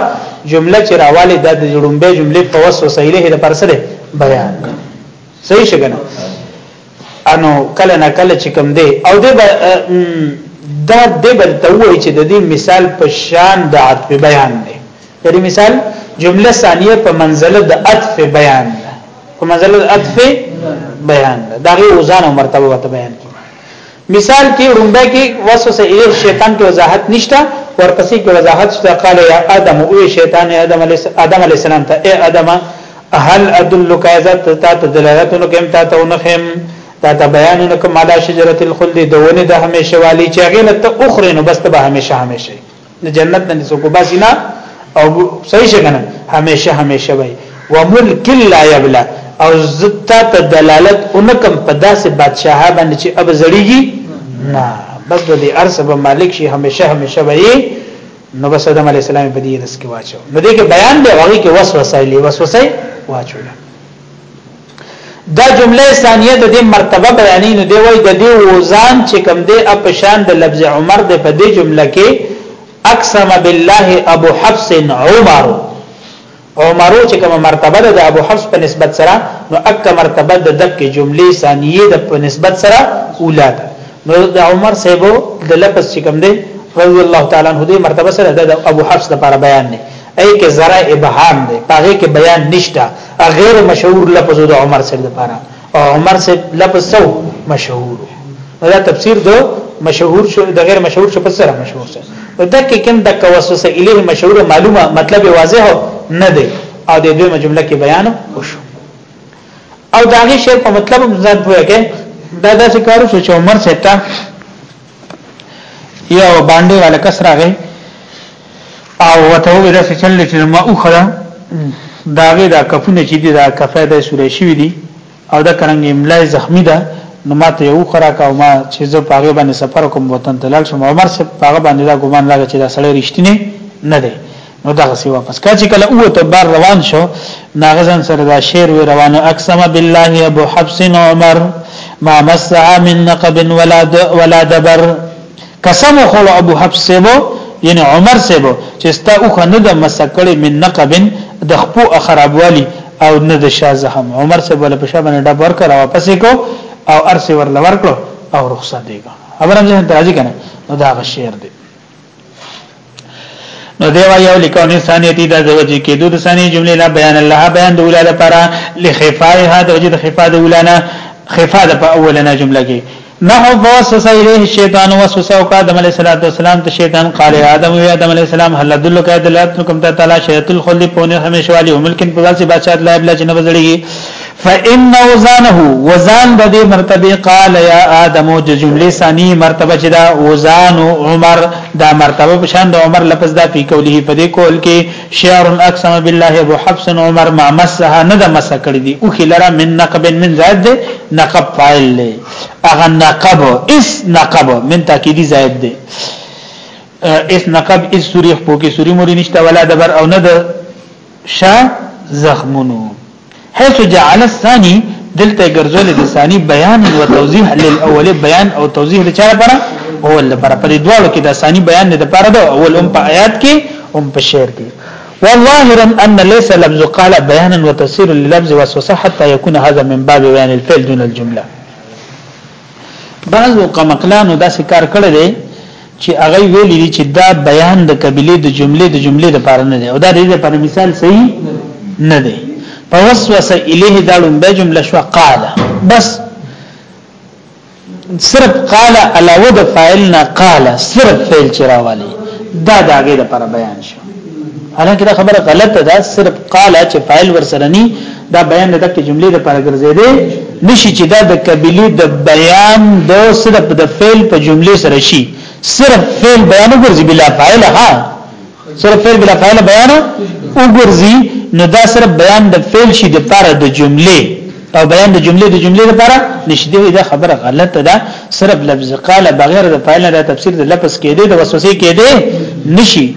جمله چې راواله د جوړمبه جمله په وسوسه اله د پرسره بیان صحیح شګنه انو کله نه کله چې کوم دی او د دا د بل توه چې د دې مثال په شان د عطف بیان دی د مثال جمله ثانیه په منزله د عطف بیان دی په مزل العطف بیان ده دغه وزن او مرتبه وته بیان کی مثال کې رومبه کې وسوسه اله شیطان کې وضاحت نشته ورپسې کې وضاحت شته قال یا ادم او شیطان ادم علی ادم علی السلام ته اے ادم هل ادلک ذات تا دلالتونو کوم تا ته نخم تا ته بیانونه کوم علی شجره الخلد دونه د همیشه والی چې غیله ته اخرینو بس ته به همیشه همیشه د جنت نه څوک باسي نه او صحیح څنګه همیشه همیشه وي وملک لا یبلا او زتا ته دلالت اونکم په داسې بادشاہ باندې چې اب زړیږي نه بس د دې ارسب مالک شي همیشه همیشه وي نو بس آدم علی السلام په دې رس کې واچو نو دې کې بیان دی هغه کې وسوسه لې وسوسه واچو دا جمله ثانیه د دې مرتبه بیانې نو دی وای د دې وزن چې کم دی اپ شان د لفظ عمر د په دې جمله کې اقسم بالله ابو حفص عمر عمرو چې کومه مرتبه ده د ابو حفص په نسبت سره نو اک مرتبه د دک جملې ثانیه د په نسبت سره اولاد نو د عمر صاحبو د لفظ چې کوم دی رضی الله تعالی عنہ دې مرتبه سره د ابو حفص لپاره بیان نه ای کې زرا ابهام دی پاغه کې بیان نشته غیر مشهور لفظ د عمر صاحب لپاره او عمر صاحب لفظ سو مشهور دا تفسیر دو مشهور شو د غیر مشهور شو په سره مشهور شو دا کې کوم د کوسوسه الیه مشهور معلومه مطلب واضح نه دی او د دویمه جمله کې بیان وشو او دا غي شی په مطلب ځان پوهه کې دا داسې کارو چې عمر صاحب ته یو باندې والا کس راغی او وته وې دا چل چې ما اوخره داغه دا کفونه چې دي دا کفه د سورې شوی دي او دا کرنګ املای زخمی ده نو ما ته یو خره کا ما چې زه پاغه باندې سفر کوم وطن ته لاړ شم عمر سه پاغه باندې دا ګومان راغی چې دا سړی رښتینی نه دی نو دغه سی واپس کا چې کله اوته بار روان شو ناغزن سره دا شعر وی روانو اقسم بالله ابو حفص عمر ما مسها من نقب ولا ولا دبر قسم خل ابو حفص سبو یعنی عمر سبو چې ستا اوخه نه د مسکړې من نقب د خپو خرابوالي او نه د شازهم عمر سبو له پښه باندې ډبر کړه واپس کو او ارسي ور لور کړو او رخصت دیګا خبرم ځه درازي کنه نو دا غشیر دی نو دی وایي او لکونه ثانیتی دا د وجه کې د ثاني جملې لا بیان الله بیان د اوله لپاره لخفایها د وجه د خفا د اولانه خفا د په اولنه جمله کې نه هو وسوس الیه شیطان وسوس او قادم علیہ الصلوۃ والسلام ته شیطان قال آدم و آدم علیہ السلام هل دل کا دلالت کوم ته تعالی شیطان الخلد پونه همیشوالی او ملکن په ځل سي بادشاہ لا بلا جنب زړیږي فان وزانه وزان د دې مرتبه قال یا ادم او جمله ثانی مرتبه چې دا وزان عمر دا مرتبه په شان د عمر لفظ دا په کوله په دې کول کې شعر اقسم بالله ابو حفص عمر ما مسها نه د مس کړی دی او خلرا من نقب من زائد دی نقب فاعل دی اغه نقب اس نقب من تاکیدی زائد دی اس نقب اس سوریخ پوکي سوری موري نشته ولا دبر او نه د شا زخمونو حيث جعل الثاني دلته ګرځول د ثاني بیان او توضیح للاول بیان او توضیح د چاره پر اول لپاره په دې دوالو کې د ثاني بیان د لپاره د اول هم په آیات کې هم په شعر کې وظاهرا ان ليس لفظ قال بيانا وتفسيرا للفظ وسوسه حتى يكون هذا من باب بيان الفعل دون الجمله بعضو قمقلانو داسې کار کړی دی چې هغه ویلي دي چې دا بیان د قبيله د جملې د جملې د پاره نه دی او دا د دې پر مثال صحیح نه دی فوسوس الیه دا لومبه جمله شو قال بس صرف قال علاوه د فاعل نه قال صرف فعل چراوالی دا داګه د پر بیان شو حالانکه دا خبره غلطه ده صرف قال چې فاعل ورسره ني دا بیان د دغه جملې لپاره ګرځیدي نشي چې دا د قبلي د بیان د صرف د فعل په جملې سره شي صرف فعل بیان وګرځي بلا فاعل ها صرف فعل بلا فاعل بیان وګرځي نو دا صرف بیان د فعل شي د لپاره د جملې او بیان د جملې د جملې لپاره نشدي وي دا خبره غلطه ده صرف لفظ قال بغیر د فاعل نه تفسیر د لفظ کې دی د وسوسې کې دی نشي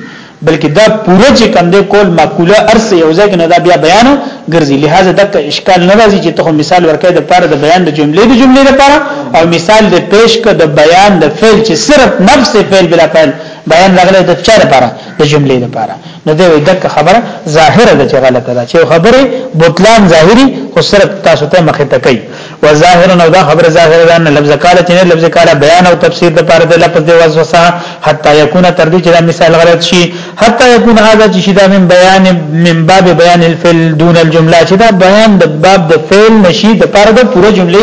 بلکې دا پوره چې کم دی کول معقوله ارسه یو ځای نه دا بیا بیان ګرځي لہذا دک اشکال نه راځي چې ته مثال ورکې د پاره د بیان د جملې د جملې لپاره او مثال د پیش ک د بیان د فعل چې صرف نفس فعل بلا فعل بیان راغلی د چا لپاره د جملې لپاره نو دی وی دک خبره ظاهره ده چې غلطه ده چې خبره بطلان ظاهری خو صرف تاسو ته مخه تکي و ظاهر نو دا خبره ظاهره ده نه لفظ کاله چې لفظ کاله بیان او تفسیر د پاره د لفظ د وسوسه حتا یکون تر دې چې دا مثال غلط شي حتا یکون هذا چې دا من بیان من باب بیان الفعل دون الجمله چې دا بیان د باب د فعل نشي د پاره د پوره جمله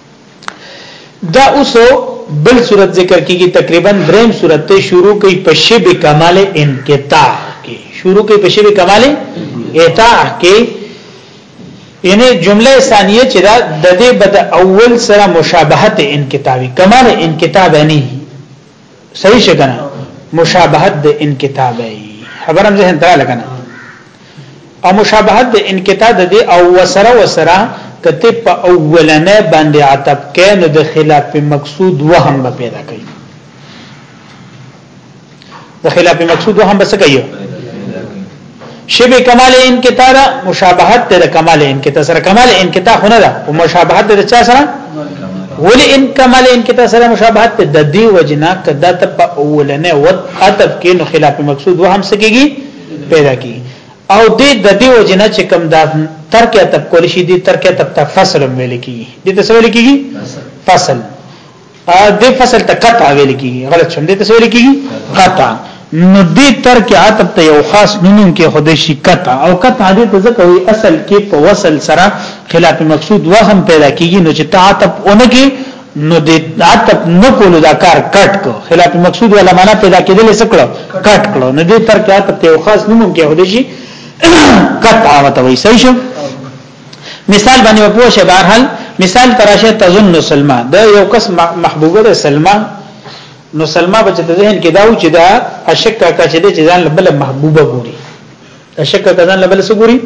دا اوس بل صورت ذکر کیږي تقریبا دریم صورت ته شروع کوي په شب کمال انقطاع کې شروع کوي په شب کمال انقطاع کې یعنی جمله ثانیه چې دا د دې بد اول سره مشابهت انقطاعي کمال انقطاع نه صحیح شګنه مشابهت د انکتاب ای خبرم ذهن ته لګنه او مشابهت د انکتاب د او وسره وسره کته په اولنې باندې عتب کین د خلاف مقصود وهم به پیدا کوي د خلاف مقصود وهم به څه کوي شبه کمال انقطاع دا مشابهت ته د کمال انقطاع سره کمال انقطاع خونه ده او مشابهت د چا سره ولی ان کمال انقطاع سره مشابهت ته د دې وجنا کدا ته په اولنې وت عطف کې نو خلاف مقصود و هم سکیږي پیدا کی او دې د دې وجنا چې کم دا ترک عطف کول شي دې ترک عطف ته فصل ویل کی دې ته ویل کیږي فصل دې فصل ته قطع ویل کیږي غلط شوم دې ته ویل کیږي قطع نو دې تر کې عتب ته یو خاص نوم کې خدای شي قطع او قطع دې ته ځکه وي اصل کې په وصل سره خلاف مقصود وهم پیدا کیږي نو چې تعتب اونګي نو دې عتب نه کولو دا کار کټ کو خلاف مقصود ولا معنا پیدا کېدل سکړو کټ کړو نو دې تر کې عتب ته یو خاص نوم کې خدای شي قطع وته وي صحیح شو مثال باندې وپوه شي بهرحال مثال تراشه تظن سلمہ د یو کس محبوبه ده سلمہ نو سلمہ بچ د ذهن کې داو چې دا اشک کا چې د ځان بل محبوبه ګوري اشک کا ځان بل څه ګوري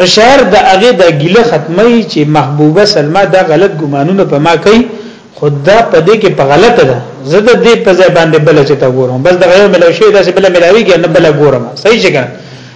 نو شعر د هغه د ګله ختمي چې محبوبه سلمہ دا غلط ګمانونه په ما کوي خدا په دې کې په غلطه ده زه د دې په ځای باندې بل چې تا ګورم بس د غیر ملوشي داسې بل ملاوي کې نه بل ګورم صحیح څنګه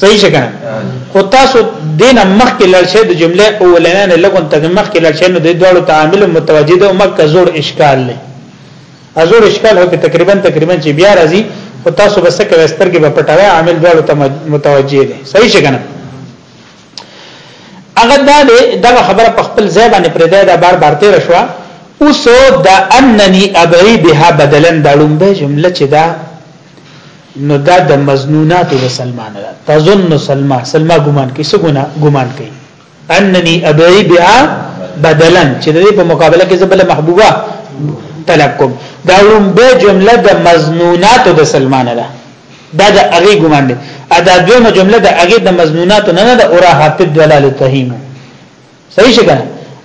صحیح څنګه خو تاسو دینه مخ کې لړشه د جمله اولنې نه لګون ته مخ کې لړشه نو د دوړو تعامل متوجه ده او مکه زور اشکال لې ازور اشکال هو کې تقریبا تقریبا چې بیا راځي خو تاسو بس کې وستر کې په پټاوي عامل دوړو ته متوجه دي صحیح څنګه هغه دا دا خبره په خپل ځای باندې پرې ده دا بار بار تیر شو اوس دا انني ابري بها بدلن دا لومبه جمله چې دا نو دا د مزنونات د سلمان ده تظن سلما سلما ګمان کوي څه ګنا ګمان کوي انني ابي بها بدلا چې دې په مقابله کې زبل محبوبه طلب کوم دا لوم به جمله د مزنونات د سلمان ده دا د اغي ګمان ده ادا دویمه جمله د اغي د مزنونات نه نه د اوراحتد ولالتهیم صحیح شګه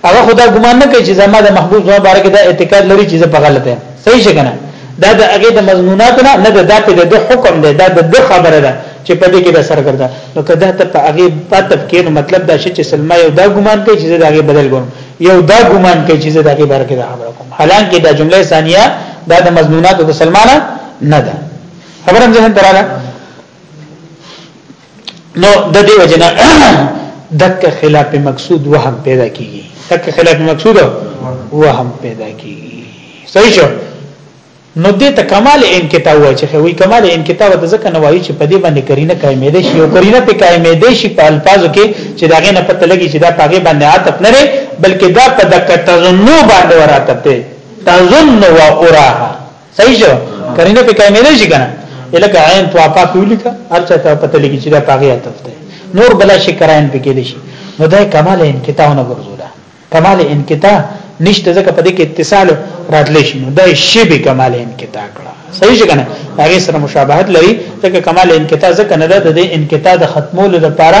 هغه خدا ګمان نه کوي چې زما د محبوب زما باره کې دا اعتقاد لري چې زه په غلطه یم صحیح شګه نه دا د هغه د مضمونات نه نه دا په د حکم دی دا د خبره ده چې په دې کې د سرګردا نو کدا ته په هغه پاتب کې نو مطلب دا شي چې سلمہ یو دا ګمان کوي چې دا هغه بدل ګورم یو دا ګمان کوي چې دا هغه باره کې دا خبره کوم حالانکه دا جمله ثانیه دا د مضمونات د سلمانه نه ده خبرم ذهن دراله نو د دې وجنه دک خلاف مقصود وهم پیدا کیږي دک خلاف مقصود وهم پیدا کیږي صحیح شو نو دې ته کمال انکتا و چې وی کمال انکتا و د ځکه نوایي چې په دې باندې کرینه قائمې ده شي او کرینه په قائمې ده شي په الفاظو کې چې داغه نه پته لګي چې دا پاګه باندې عاطف نه لري بلکې دا په دک تظنو باندې وراتب ده تظن و اوراها صحیح شو کرینه په کای مې شي کنه الکه عین تو اپا کولی کا ارچا ته پته لګی چې دا پاغي اتفته نور بلا شي کراین پکې دي شي نو دا کمال انقطاع نه ګرځولا کمال انقطاع نشته ځکه په دې کې اتصال راتلی شي نو دا شی به کمال انقطاع کړه صحیح شي کنه هغه سره مشابهت لري ځکه کمال انقطاع ځکه نه ده د انقطاع د ختمولو لپاره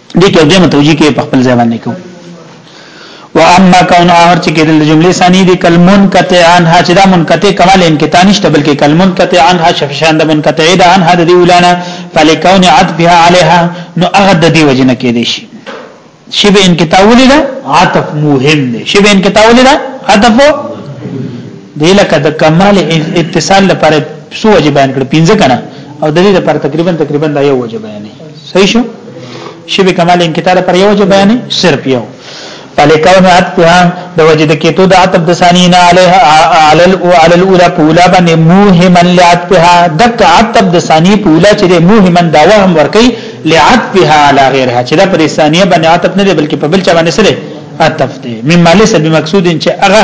دې کې دویمه توجیه کې په خپل ځای باندې کوو واما کون اور چې کېدل د جملې ثاني دي کلمون قطع عنها چې دا منقطع کمال انقطاع نشته بلکې کلمون قطع عنها شفشان د منقطع ده عنها د دې ولانا فلکون عطفها عليها نو هغه د دې وجنه کې دي شي شی به انقطاع ولیدا عطف مهم دی شی به انقطاع ولیدا عطف دی لکه د کمال اتصال لپاره سو وجه بیان کړ پنځه کنه او د دې لپاره تقریبا تقریبا دا یو وجه بیان صحیح شو شی به کمال انکتار پر یو وجه بیانې صرف یو فلکون عطفها د وجه د کېتو د عطف د ثانینا علیها علی علی الاولى پولا باندې موهمن لعطفها دک عطف د ثانی پولا چې موهمن دا وهم ورکی لعطفها علی غیرها چې دا پر ثانیه باندې عطف نه دی بلکې په بل چا باندې سره عطف دی مما ليس بمقصود چې هغه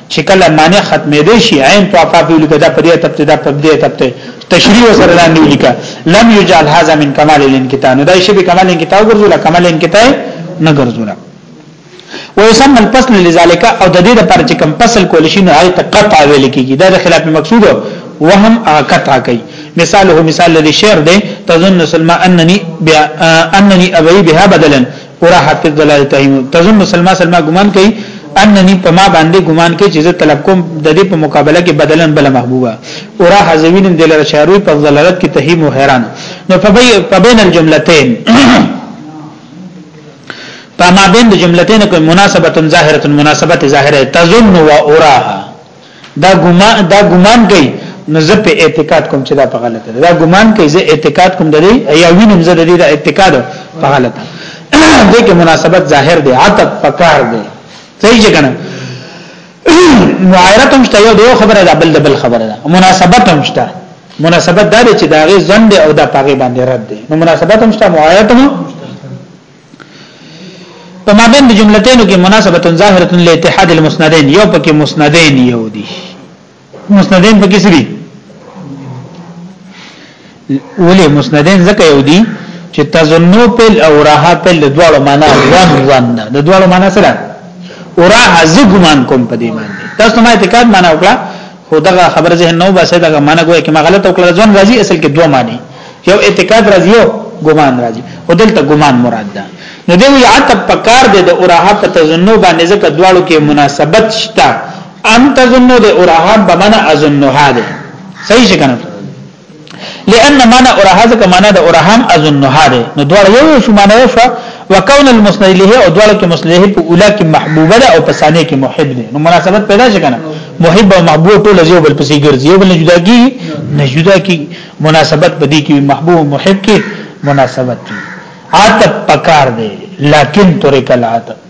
چې کله معنی ختمې دی شي عین په کاف ولیکه دا په دې تپته دا په دې تپته تشریح سره لاندې ولیکه لم یجعل هذا من کمال الانکتان دا شی به کمال انکتاو ګرځول کمال انکتای نه ګرځول ويسمى الفصل لذلك او د دې لپاره چې کوم فصل کول شي نو آیت قطع ویل کیږي دا د خلاف مقصود وهم قطع کوي مثاله مثال لدي شعر ده تظن سلمى انني انني ابي بها بدلا پورا حافظ دلال تهیم تزم مسلمان سلمہ ګمان کوي انني په ما باندې ګمان کوي چې زه طلب کوم د دې په مقابله کې بدلن بل محبوبه اورا حزوین دلر شاروی په ضلالت کې تهیم او حیران نو په بین الجملتين په ما بین د جملتين کوم مناسبه ظاهره مناسبه ظاهره تظن و اوراها دا ګمان دا ګمان کوي نو زه په اعتقاد کوم چې دا په غلطه ده دا ګمان کوي زه اعتقاد کوم د دې یا وینم زه د دې د اعتقاد په غلطه دې کې مناسبت ظاهر دی عتب پکار دی صحیح څنګه معایرت هم شته یو د خبره ده بل د بل خبره ده مناسبت هم شته مناسبت دا چې دا غي ځند او دا پاغي باندې رد دي نو مناسبت هم شته معایرت هم په مابین د جملتینو کې مناسبت ظاهره لاتحاد المسندین یو پکې مسندین یو دي مسندین پکې سری ولې مسندین ځکه یو دي چې تظنو پل او راها پل د دواړو معنا ځان ځان نه د دواړو معنا سره او راها زګمان کوم په دې باندې تاسو ما اعتقاد معنا وکړه خو دغه خبر ذهن نو باسه دغه معنی ګویا کې ما غلط او کړل ځون راځي اصل کې دوه معنی یو اعتقاد راځي او ګمان راځي او دلته ګمان مراد ده نو دی وی عتب پکار دی د اوراحب په تظنو باندې ځکه دواړو کې مناسبت شته ان تظنو د اوراحب بمنه اظنها ده صحیح څنګه لأن معنى أرها ذکر معنى دا أرهام أظنها دي نو دوار يو يو شو معنى يشوى وكون المسند له او دوار كي مسند له پا اولا كي محبوبة دا او پسانه كي محب دي نو مناسبت پیدا شکنه محب او محبوب ټول یو بل پسې ګرځي یو بل نه جدا کی نه جدا کی مناسبت بدی کی محبوب او محب کی مناسبت کی عادت پکار دی لكن ترك العادت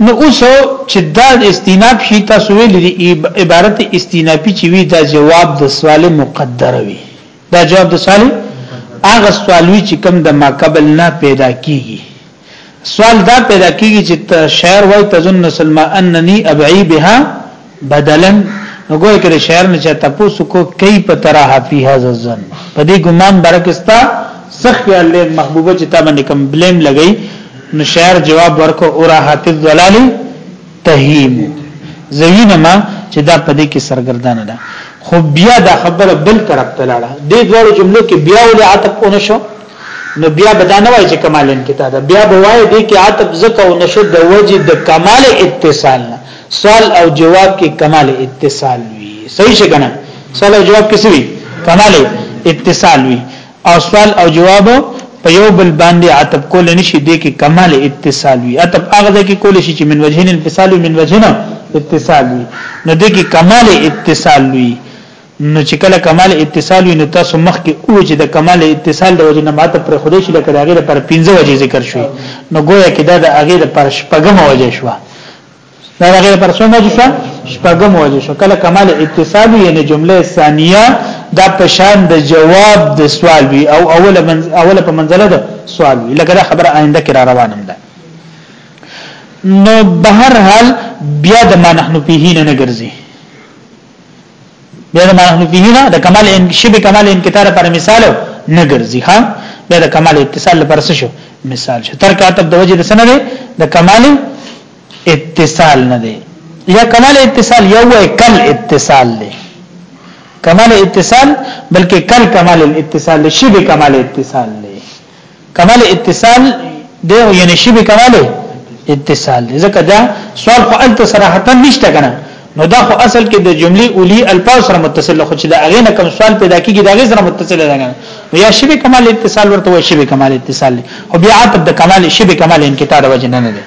نو اوس چې دا استیناف شي تاسو ویل دي عبارت استینافي چې وی دا جواب د سوال مقدر وي دا جواب د سوال هغه سوال وی چې کم د ما قبل نه پیدا کیږي سوال دا پیدا کیږي چې شاعر وای تظن سلمہ انني ابعی بها بدلن نو ګویا کې شاعر نه چا تاسو کو کوي په طرح فی هذا الزن په دې ګمان برکستا سخ خیال له محبوبه چې تا باندې کوم بلیم لګی نو شاعر جواب ورکو اوراحت الضلال تهیم زوینه ما چې دا په دې کې سرګردانه ده خو بیا دا خبره بل طرف ته لاړه دې دوه جملو کې بیا ولې عتب اون شو نو بیا بدانه وای چې کمال انقطاع ده بیا بوای دې کې عتب زکه او نشد د وجه د کمال اتصال نه سوال او جواب کې کمال اتصال وي صحیح څنګه سوال او جواب کې څه وي کمال اتصال وي او سوال او جواب په یو بل باندې عتب کول نشي د کې کمال اتصال وي عتب هغه د کې کول شي چې من وجهین انفصال وي من وجهنا اتصال وي نو د کې کمال اتصال وي نو چې کله کمال اتصال وي نو تاسو مخ کې او چې د کمال اتصال د وجه نه ماته پر خوده شي لکه د هغه پر 15 وجه ذکر شوی نو گویا کې دا د هغه پر شپږم وجه شوه دا غیر پر څو وجه شو شپږم وجه شو کله کمال اتصال یعنی جمله ثانیه دا پشان د جواب د سوال وی او اول من اول په منزله د سوال وی لکه دا خبره آینده کې را روانم ده نو بهر حال بیا د ما نحنو پیهین نه ګرځي بیا د معنی فيه نه د کمال ان شبه کمال انکتار پر مثال نه ګرځي ها بیا د کمال اتصال لپاره څه شو مثال شو تر کاتب د وجه د سند د کمال اتصال نه دی یا کمال اتصال یو وای کل اتصال دی کمال اتصال بلکې کل کمال الاتصال شبه کمال اتصال کمال اتصال دی او یعنی شی به کمال اتصال دی ځکه دا سوال خو الته صراحتا نشته کنه نو دا خو اصل کې د جملې اولی الفاظ سره متصل خو چې دا هغه نه کوم سوال پیدا کیږي دا غي سره متصل دی کنه یا شی به کمال اتصال ورته وای شی به کمال اتصال دی او بیا عاطف د کمال شی به کمال انقطاع د وجه نه نه دی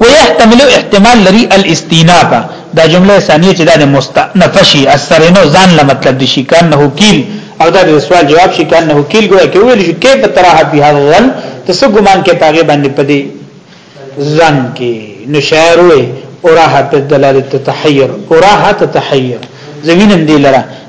ويحتمل احتمال لري الاستیناف دا جمله ثانیه چې دا مستنفشي اثر نو ځان له مطلب دي شي کانه کیل او دا د سوال جواب شي کانه کیل ګویا کې ویل شي کیف تراها به غل تاسو ګمان کې پاګه باندې پدې ځان کې نو شاعر وي اوراحت دلاله تتحیر اوراحت تتحیر زمینم دی لره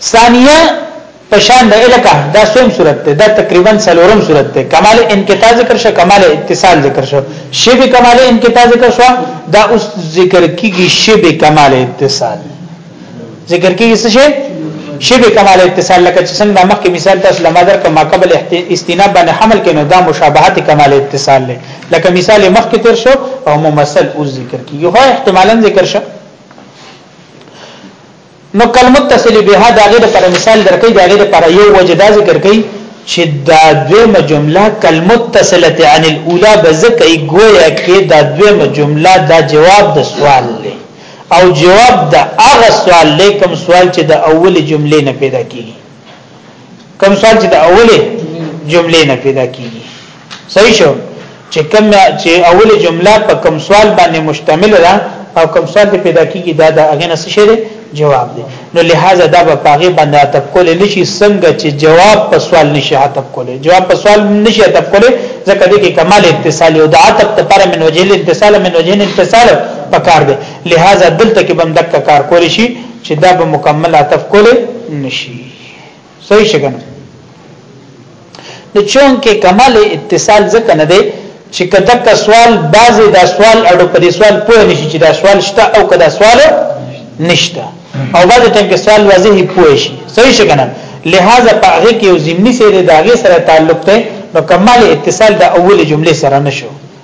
ثانیه پشان د الکه دا سوم صورت ده دا تقریبا سلورم صورت ده کمال انقطاع ذکر شو کمال اتصال ذکر شو شبه کمال انقطاع ذکر شو دا اوس ذکر کیږي شبه کمال اتصال ذکر کیږي څه شي شبه کمال اتصال لکه چې څنګه مخکې مثال تاسو لمادر کما قبل استناب باندې حمل کینو دا مشابهت کمال اتصال له لکه مثال مخکې تر شو او ممثل اوس ذکر کیږي هو احتمالاً ذکر شو نو کل متصل بها داغه د پر مثال درکې داغه د پر یو وجه دا ذکر کړي چې دا دویمه جمله کل متصله عن الاولى بذکې گویا کې دا دویمه جمله دا جواب د سوال لې او جواب د هغه سوال لې کوم سوال چې د اول جملې نه پیدا کیږي کوم سوال چې د اوله جملې نه پیدا کیږي صحیح شو چې کوم چې اوله جمله په کوم سوال باندې مشتمل ده او کوم سوال ته پیدا کیږي دا د هغه نه څه دی جواب دی نو لہذا دا په پاغه باندې اتب کول نشي څنګه چې جواب په سوال نشي اتب کول جواب په سوال نشي اتب کول ځکه دې کې کمال اتصال او د عتب لپاره من وجه الاتصال من وجه الاتصال پکار دی لہذا دلته کې بم دک کار کول شي چې دا به مکمل عطف کول نشي صحیح شګنه نو چون کې کمال اتصال ځکه نه دی چې کدا کا سوال بعضی دا سوال اړو په دې سوال پوه نشي چې دا سوال شته او کدا سوال نشته او بعد ته کې سوال واضح پوه شي صحیح شګنه لہذا په هغه کې یو ضمني سره د هغه سره تعلق ته نو کمال اتصال د اول جمله سره نشو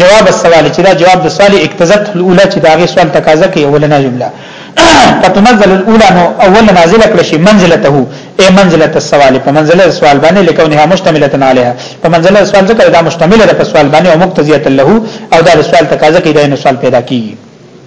جواب السوال چې دا جواب د سوال اقتضت الاولى چې دا غي سوال تقاضا کوي اولنه جمله فتنزل الاولى نو اول نازله کړ شي منزلته اي منزله السوال په منزله سوال باندې لکونها مشتمله عليها په منزله سوال ذکر دا مشتمله ده په سوال باندې او مقتضيه له او دا سوال تقاضا کوي دا نو سوال پیدا کیږي